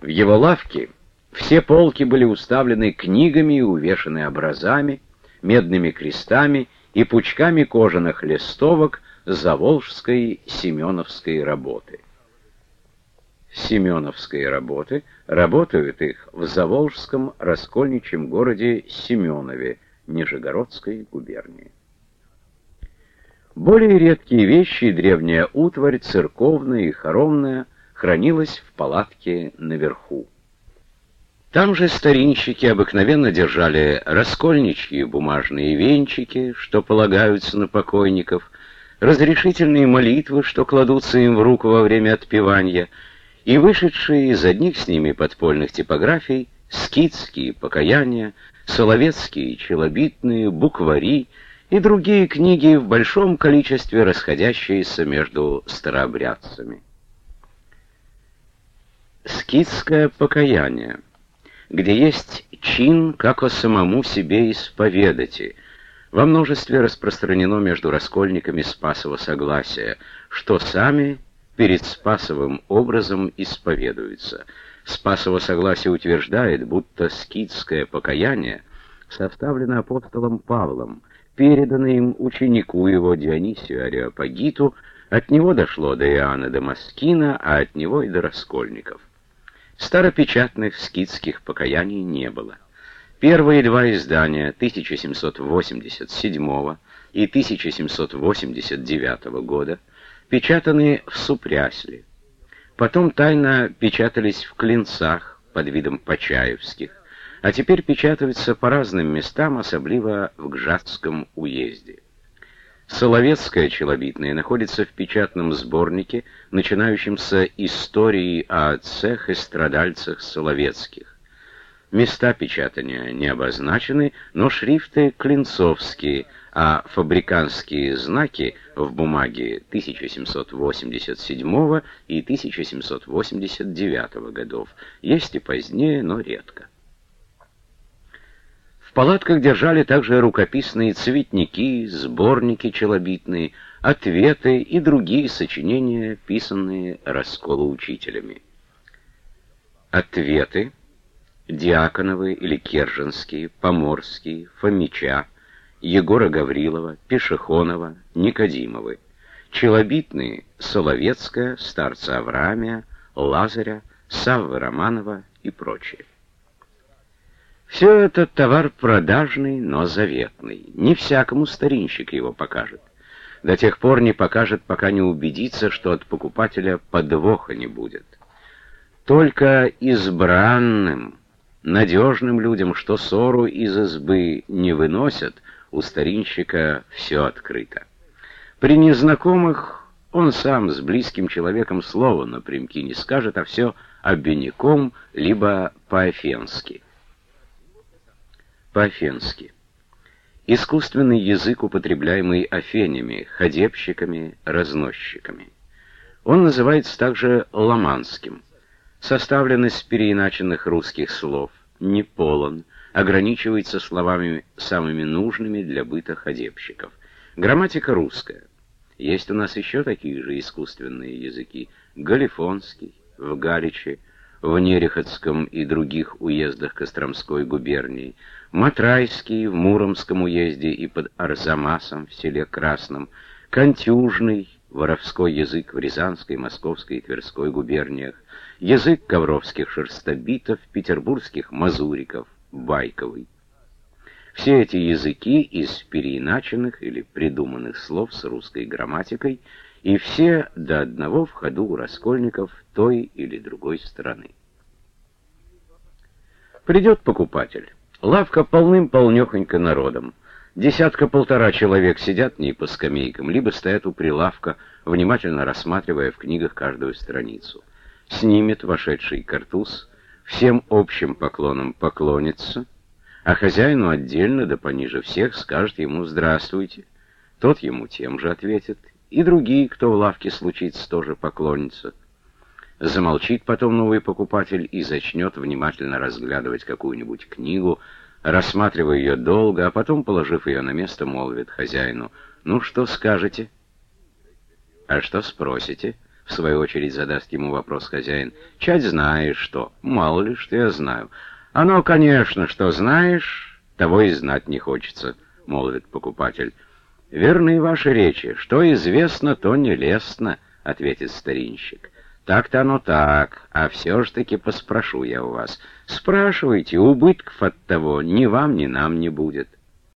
В его лавке все полки были уставлены книгами и увешаны образами, медными крестами и пучками кожаных листовок заволжской семеновской работы. Семеновской работы работают их в заволжском раскольничьем городе Семенове Нижегородской губернии. Более редкие вещи и древняя утварь, церковная и хоромная, хранилась в палатке наверху. Там же старинщики обыкновенно держали раскольничьи бумажные венчики, что полагаются на покойников, разрешительные молитвы, что кладутся им в руку во время отпевания, и вышедшие из одних с ними подпольных типографий скидские покаяния, соловецкие челобитные, буквари и другие книги в большом количестве расходящиеся между старообрядцами. Скидское покаяние где есть чин, как о самому себе исповедати. Во множестве распространено между раскольниками спасово согласия, что сами перед спасовым образом исповедуются. Спасово согласие утверждает, будто скидское покаяние составлено апостолом Павлом, передано им ученику его Дионисию Ареопагиту, от него дошло до Иоанна Дамаскина, а от него и до раскольников. Старопечатных скидских покаяний не было. Первые два издания 1787 и 1789 года печатаны в Супрясле. Потом тайно печатались в Клинцах под видом Почаевских, а теперь печатаются по разным местам, особливо в Гжатском уезде. Соловецкая челобитная находится в печатном сборнике, начинающемся историей о отцах и страдальцах Соловецких. Места печатания не обозначены, но шрифты клинцовские, а фабриканские знаки в бумаге 1787 и 1789 годов есть и позднее, но редко палатках держали также рукописные цветники, сборники челобитные, ответы и другие сочинения, писанные расколоучителями. Ответы Диаконовы или Керженские, Поморские, Фомича, Егора Гаврилова, Пешехонова, Никодимовы. Челобитные Соловецкая, Старца Авраамия, Лазаря, Саввы Романова и прочие. Все это товар продажный, но заветный. Не всякому старинщик его покажет. До тех пор не покажет, пока не убедится, что от покупателя подвоха не будет. Только избранным, надежным людям, что ссору из избы не выносят, у старинщика все открыто. При незнакомых он сам с близким человеком слова напрямки не скажет, а все обиняком, либо по-афенски по-афенски. Искусственный язык, употребляемый афенями, ходебщиками, разносчиками. Он называется также ламанским. Составлен из переиначенных русских слов, не полон, ограничивается словами самыми нужными для быта ходебщиков. Грамматика русская. Есть у нас еще такие же искусственные языки. Галифонский, в Галиче, в Нерехотском и других уездах Костромской губернии, Матрайский в Муромском уезде и под Арзамасом в селе Красном, Контюжный, воровской язык в Рязанской, Московской и Тверской губерниях, язык ковровских шерстобитов, петербургских мазуриков, байковый. Все эти языки из переиначенных или придуманных слов с русской грамматикой – и все до одного в ходу у раскольников той или другой страны. Придет покупатель. Лавка полным-полнехонько народом. Десятка-полтора человек сидят в ней по скамейкам, либо стоят у прилавка, внимательно рассматривая в книгах каждую страницу. Снимет вошедший картуз, всем общим поклоном поклонится, а хозяину отдельно, да пониже всех, скажет ему «Здравствуйте». Тот ему тем же ответит и другие, кто в лавке случится, тоже поклонятся. Замолчит потом новый покупатель и зачнет внимательно разглядывать какую-нибудь книгу, рассматривая ее долго, а потом, положив ее на место, молвит хозяину, «Ну, что скажете?» «А что спросите?» В свою очередь задаст ему вопрос хозяин. «Чать знаешь что? Мало ли, что я знаю». «Оно, конечно, что знаешь, того и знать не хочется», — молвит покупатель. «Верны ваши речи. Что известно, то нелестно», — ответит старинщик. «Так-то оно так, а все ж таки поспрошу я у вас. Спрашивайте, убытков от того ни вам, ни нам не будет».